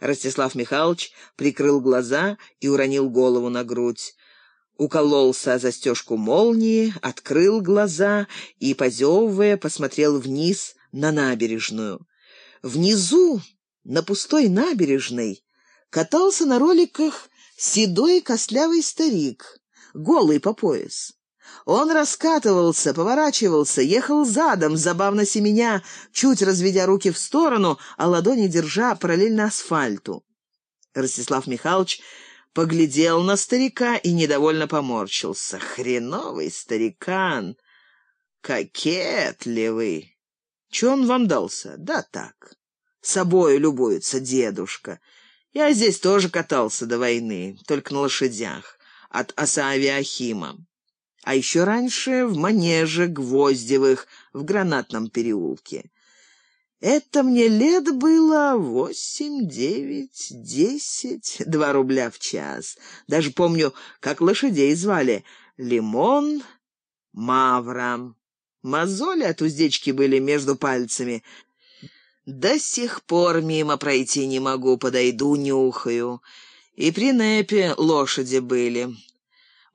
Ростислав Михайлович прикрыл глаза и уронил голову на грудь. Укололся застежку молнии, открыл глаза и, позевывая, посмотрел вниз на набережную. Внизу, на пустой набережной, катался на роликах седой костлявый старик, голый по пояс. Он раскатывался, поворачивался, ехал задом, забавно семеня, чуть разведя руки в сторону, а ладони держа параллельно асфальту. Ростислав Михайлович поглядел на старика и недовольно поморщился. «Хреновый старикан! Кокетливый! Че он вам дался? Да так. Собою любуется дедушка. Я здесь тоже катался до войны, только на лошадях, от Асаавиахима а еще раньше в манеже Гвоздевых в Гранатном переулке. Это мне лет было восемь, девять, десять, два рубля в час. Даже помню, как лошадей звали. Лимон, Мавра. Мозоли от уздечки были между пальцами. До сих пор мимо пройти не могу, подойду, нюхаю. И при Непе лошади были.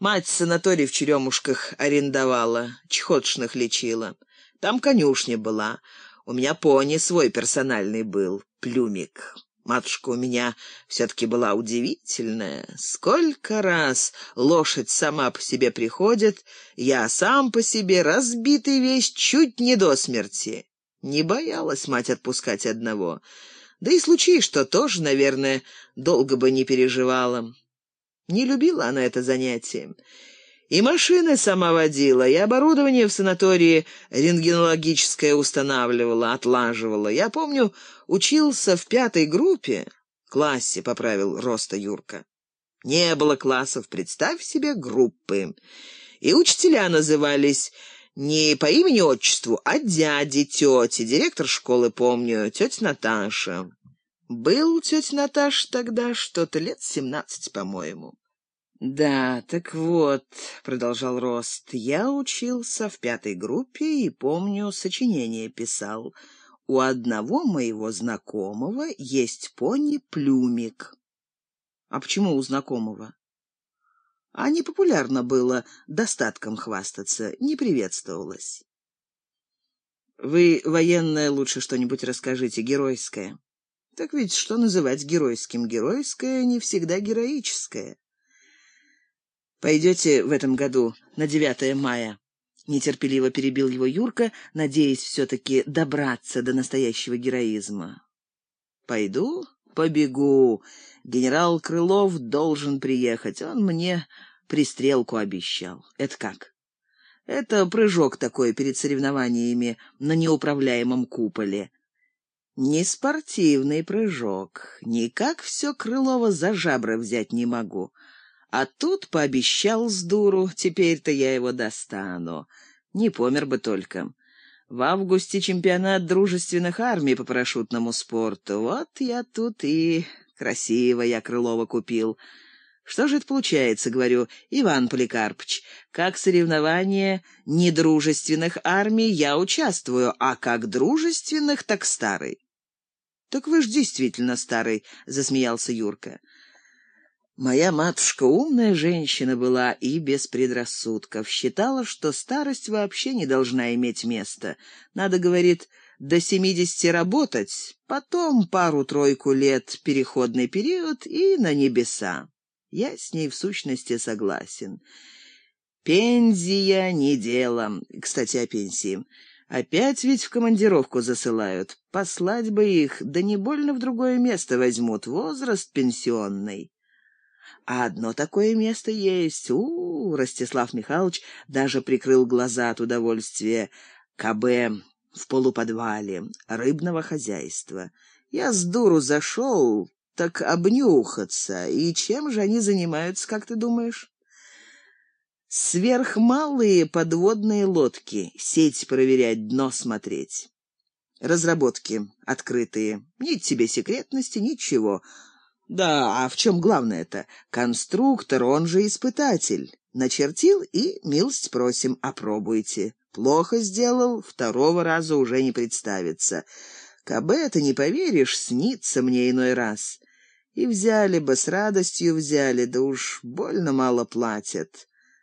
Мать санаторий в Черемушках арендовала, чехотшных лечила. Там конюшня была. У меня пони свой персональный был, плюмик. Матушка у меня все-таки была удивительная. Сколько раз лошадь сама по себе приходит, я сам по себе, разбитый весь, чуть не до смерти. Не боялась мать отпускать одного. Да и случай, что тоже, наверное, долго бы не переживала. Не любила она это занятие. И машины сама водила, и оборудование в санатории рентгенологическое устанавливала, отлаживала. Я помню, учился в пятой группе, классе, поправил Роста Юрка. Не было классов, представь себе, группы. И учителя назывались не по имени-отчеству, а дяди, тети. Директор школы, помню, тетя Наташа. Был у тети Наташи тогда что-то лет семнадцать, по-моему. «Да, так вот», — продолжал Рост, — «я учился в пятой группе и, помню, сочинение писал. У одного моего знакомого есть пони-плюмик». «А почему у знакомого?» «А не популярно было достатком хвастаться, не приветствовалось». «Вы, военное, лучше что-нибудь расскажите, геройское». «Так ведь что называть геройским? Геройское не всегда героическое». «Пойдете в этом году на 9 мая?» Нетерпеливо перебил его Юрка, надеясь все-таки добраться до настоящего героизма. «Пойду, побегу. Генерал Крылов должен приехать. Он мне пристрелку обещал. Это как?» «Это прыжок такой перед соревнованиями на неуправляемом куполе». «Не спортивный прыжок. Никак все Крылова за жабры взять не могу». А тут пообещал с дуру, теперь-то я его достану. Не помер бы только. В августе чемпионат дружественных армий по парашютному спорту. Вот я тут и красиво я Крылова купил. Что же это получается, говорю, Иван Поликарпович? Как соревнование недружественных армий я участвую, а как дружественных, так старый. Так вы ж действительно старый, засмеялся Юрка. Моя матушка умная женщина была и без предрассудков. Считала, что старость вообще не должна иметь места. Надо, говорит, до семидесяти работать, потом пару-тройку лет переходный период и на небеса. Я с ней в сущности согласен. Пензия не дело. Кстати, о пенсии. Опять ведь в командировку засылают. Послать бы их, да не больно в другое место возьмут. Возраст пенсионный. А одно такое место есть. У, -у, -у Ростислав Михайлович даже прикрыл глаза от удовольствия. КБ в полуподвале рыбного хозяйства. Я с дуру зашел, так обнюхаться. И чем же они занимаются, как ты думаешь? Сверхмалые подводные лодки, сеть проверять, дно смотреть. Разработки открытые. Ни тебе секретности, ничего. Да, а в чем главное-то? Конструктор, он же испытатель. Начертил и милость просим, опробуйте. Плохо сделал, второго раза уже не представится. Кабы это не поверишь, снится мне иной раз. И взяли бы, с радостью взяли, да уж больно мало платят.